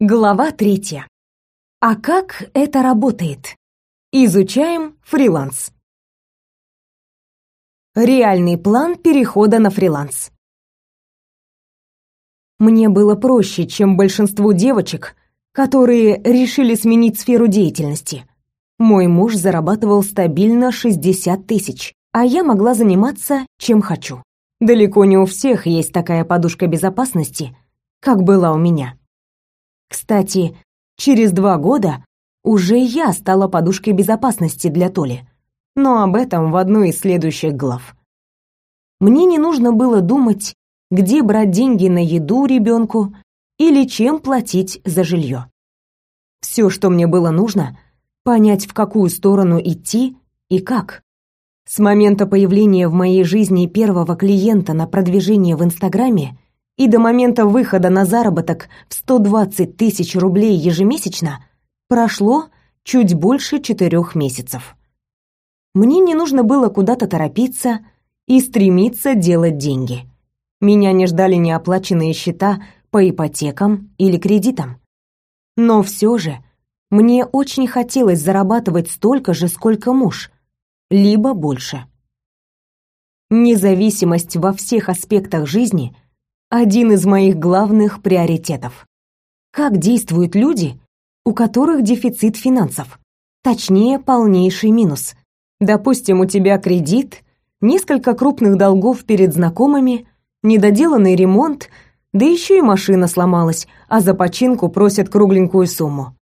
Глава третья. А как это работает? Изучаем фриланс. Реальный план перехода на фриланс. Мне было проще, чем большинству девочек, которые решили сменить сферу деятельности. Мой муж зарабатывал стабильно 60 тысяч, а я могла заниматься чем хочу. Далеко не у всех есть такая подушка безопасности, как была у меня. Кстати, через два года уже я стала подушкой безопасности для Толи. Но об этом в одной из следующих глав. Мне не нужно было думать, где брать деньги на еду ребенку или чем платить за жилье. Все, что мне было нужно, понять, в какую сторону идти и как. С момента появления в моей жизни первого клиента на продвижение в Инстаграме и до момента выхода на заработок в 120 тысяч рублей ежемесячно прошло чуть больше четырех месяцев. Мне не нужно было куда-то торопиться и стремиться делать деньги. Меня не ждали неоплаченные счета по ипотекам или кредитам. Но все же мне очень хотелось зарабатывать столько же, сколько муж, либо больше. Независимость во всех аспектах жизни один из моих главных приоритетов. Как действуют люди, у которых дефицит финансов? Точнее, полнейший минус. Допустим, у тебя кредит, несколько крупных долгов перед знакомыми, недоделанный ремонт, да еще и машина сломалась, а за починку просят кругленькую сумму.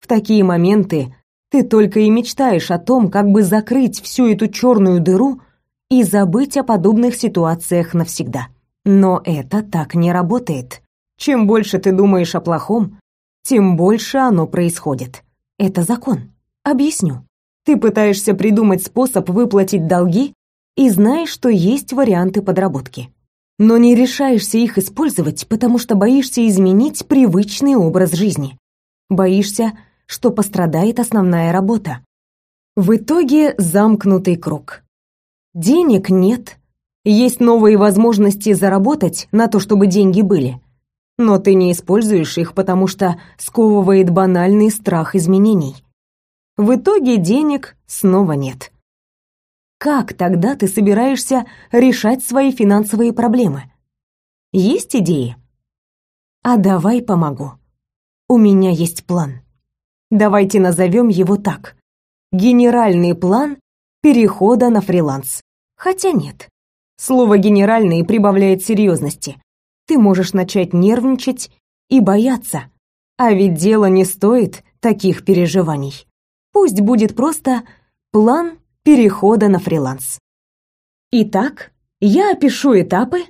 В такие моменты ты только и мечтаешь о том, как бы закрыть всю эту черную дыру и забыть о подобных ситуациях навсегда. Но это так не работает. Чем больше ты думаешь о плохом, тем больше оно происходит. Это закон. Объясню. Ты пытаешься придумать способ выплатить долги и знаешь, что есть варианты подработки. Но не решаешься их использовать, потому что боишься изменить привычный образ жизни. Боишься, что пострадает основная работа. В итоге замкнутый круг. Денег нет, есть новые возможности заработать на то, чтобы деньги были. Но ты не используешь их, потому что сковывает банальный страх изменений. В итоге денег снова нет. Как тогда ты собираешься решать свои финансовые проблемы? Есть идеи? А давай помогу. У меня есть план. Давайте назовем его так. Генеральный план перехода на фриланс. Хотя нет. Слово «генеральный» прибавляет серьезности. Ты можешь начать нервничать и бояться. А ведь дело не стоит таких переживаний. Пусть будет просто план перехода на фриланс. Итак, я опишу этапы,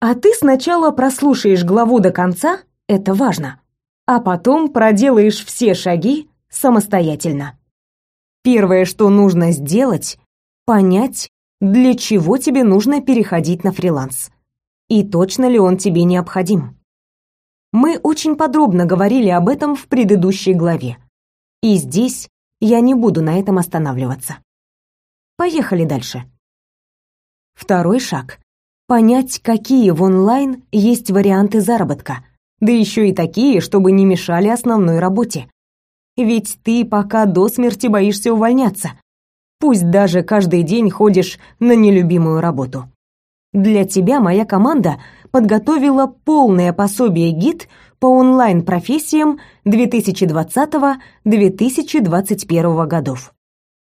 а ты сначала прослушаешь главу до конца, это важно, а потом проделаешь все шаги самостоятельно. Первое, что нужно сделать, понять, для чего тебе нужно переходить на фриланс и точно ли он тебе необходим. Мы очень подробно говорили об этом в предыдущей главе. И здесь я не буду на этом останавливаться. Поехали дальше. Второй шаг понять, какие в онлайн есть варианты заработка, да еще и такие, чтобы не мешали основной работе. Ведь ты пока до смерти боишься увольняться, Пусть даже каждый день ходишь на нелюбимую работу. Для тебя моя команда подготовила полное пособие-гид по онлайн-профессиям 2020-2021 годов.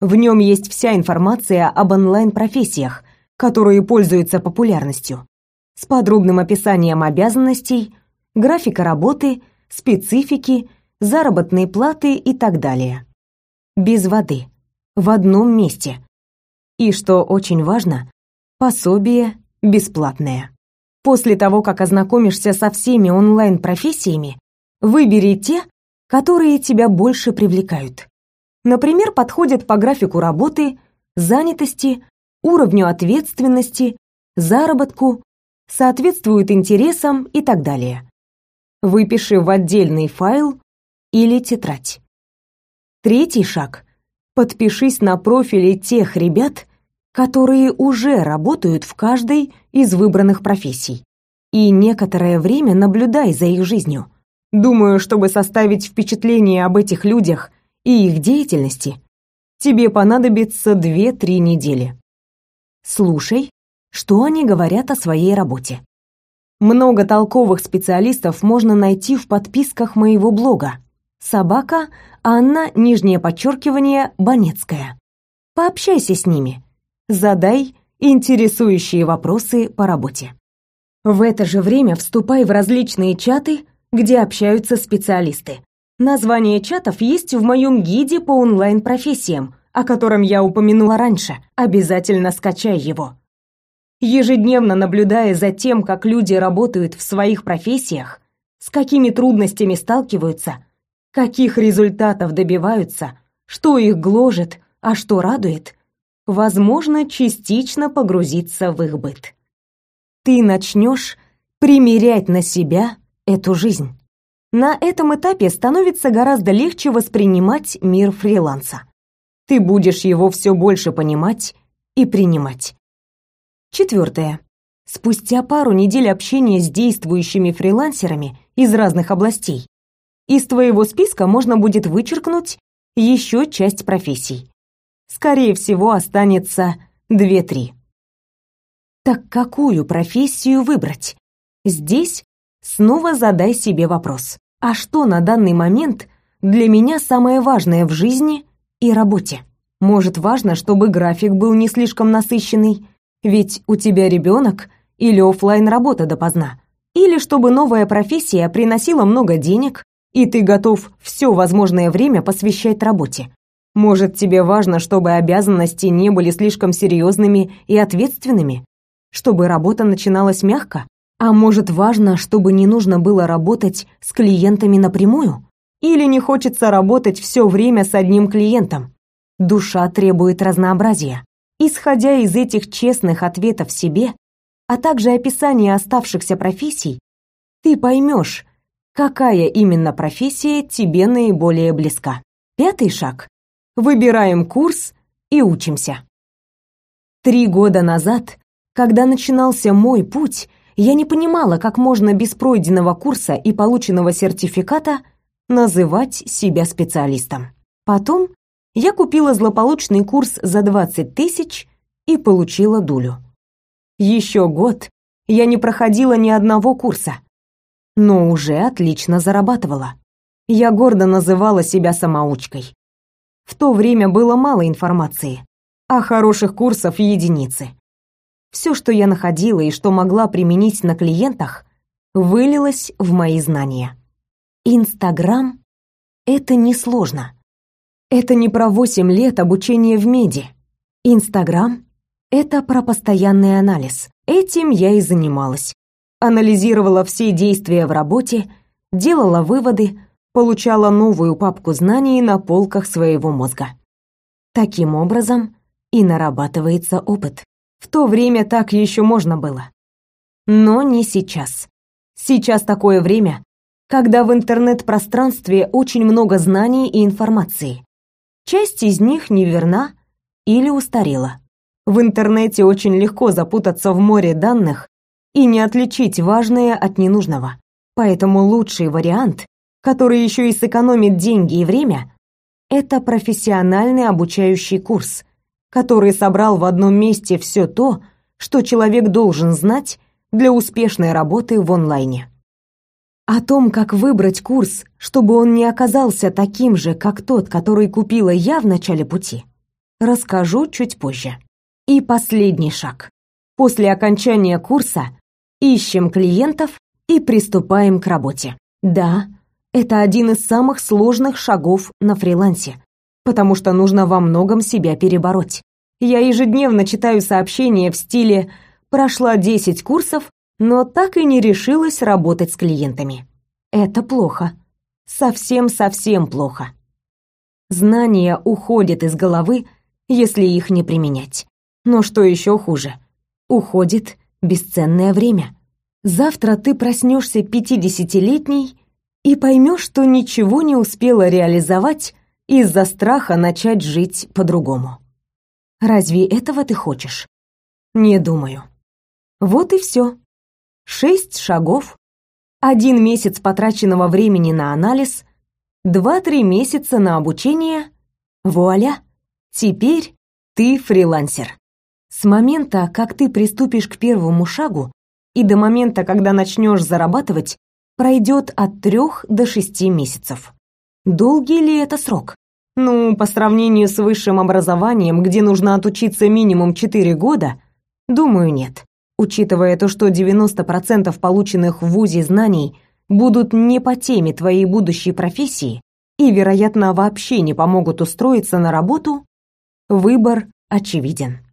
В нем есть вся информация об онлайн-профессиях, которые пользуются популярностью, с подробным описанием обязанностей, графика работы, специфики, заработной платы и так далее. Без воды в одном месте. И что очень важно, пособие бесплатное. После того, как ознакомишься со всеми онлайн-профессиями, выбери те, которые тебя больше привлекают. Например, подходят по графику работы, занятости, уровню ответственности, заработку, соответствуют интересам и так далее. Выпиши в отдельный файл или тетрадь. Третий шаг подпишись на профили тех ребят, которые уже работают в каждой из выбранных профессий. И некоторое время наблюдай за их жизнью. Думаю, чтобы составить впечатление об этих людях и их деятельности, тебе понадобится 2-3 недели. Слушай, что они говорят о своей работе. Много толковых специалистов можно найти в подписках моего блога. Собака Анна, нижнее подчеркивание, Банецкая. Пообщайся с ними. Задай интересующие вопросы по работе. В это же время вступай в различные чаты, где общаются специалисты. Название чатов есть в моем гиде по онлайн-профессиям, о котором я упомянула раньше. Обязательно скачай его. Ежедневно наблюдая за тем, как люди работают в своих профессиях, с какими трудностями сталкиваются, каких результатов добиваются, что их гложет, а что радует, возможно, частично погрузиться в их быт. Ты начнешь примерять на себя эту жизнь. На этом этапе становится гораздо легче воспринимать мир фриланса. Ты будешь его все больше понимать и принимать. Четвертое. Спустя пару недель общения с действующими фрилансерами из разных областей, из твоего списка можно будет вычеркнуть еще часть профессий. Скорее всего, останется две-три. Так какую профессию выбрать? Здесь снова задай себе вопрос. А что на данный момент для меня самое важное в жизни и работе? Может, важно, чтобы график был не слишком насыщенный, ведь у тебя ребенок или офлайн работа допоздна. Или чтобы новая профессия приносила много денег, и ты готов все возможное время посвящать работе. Может, тебе важно, чтобы обязанности не были слишком серьезными и ответственными, чтобы работа начиналась мягко? А может, важно, чтобы не нужно было работать с клиентами напрямую? Или не хочется работать все время с одним клиентом? Душа требует разнообразия. Исходя из этих честных ответов себе, а также описания оставшихся профессий, ты поймешь, какая именно профессия тебе наиболее близка. Пятый шаг. Выбираем курс и учимся. Три года назад, когда начинался мой путь, я не понимала, как можно без пройденного курса и полученного сертификата называть себя специалистом. Потом я купила злополучный курс за 20 тысяч и получила дулю. Еще год я не проходила ни одного курса, но уже отлично зарабатывала. Я гордо называла себя самоучкой. В то время было мало информации, а хороших курсов единицы. Все, что я находила и что могла применить на клиентах, вылилось в мои знания. Инстаграм — это несложно. Это не про 8 лет обучения в меди. Инстаграм — это про постоянный анализ. Этим я и занималась анализировала все действия в работе, делала выводы, получала новую папку знаний на полках своего мозга. Таким образом и нарабатывается опыт. В то время так еще можно было. Но не сейчас. Сейчас такое время, когда в интернет-пространстве очень много знаний и информации. Часть из них неверна или устарела. В интернете очень легко запутаться в море данных и не отличить важное от ненужного. Поэтому лучший вариант, который еще и сэкономит деньги и время, это профессиональный обучающий курс, который собрал в одном месте все то, что человек должен знать для успешной работы в онлайне. О том, как выбрать курс, чтобы он не оказался таким же, как тот, который купила я в начале пути, расскажу чуть позже. И последний шаг. После окончания курса ищем клиентов и приступаем к работе. Да, это один из самых сложных шагов на фрилансе, потому что нужно во многом себя перебороть. Я ежедневно читаю сообщения в стиле «прошла 10 курсов, но так и не решилась работать с клиентами». Это плохо. Совсем-совсем плохо. Знания уходят из головы, если их не применять. Но что еще хуже? Уходит бесценное время. Завтра ты проснешься пятидесятилетней и поймешь, что ничего не успела реализовать из-за страха начать жить по-другому. Разве этого ты хочешь? Не думаю. Вот и все. Шесть шагов один месяц потраченного времени на анализ, два-три месяца на обучение. Вуаля! Теперь ты фрилансер. С момента, как ты приступишь к первому шагу, и до момента, когда начнешь зарабатывать, пройдет от трех до шести месяцев. Долгий ли это срок? Ну, по сравнению с высшим образованием, где нужно отучиться минимум 4 года, думаю, нет. Учитывая то, что 90% полученных в ВУЗе знаний будут не по теме твоей будущей профессии и, вероятно, вообще не помогут устроиться на работу, выбор очевиден.